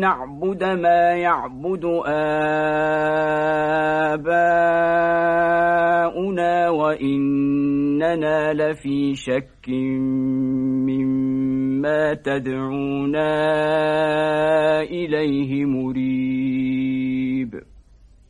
نعبد ما يعبد آباؤنا وإننا لفي شك مما تدعونا إليه مريب.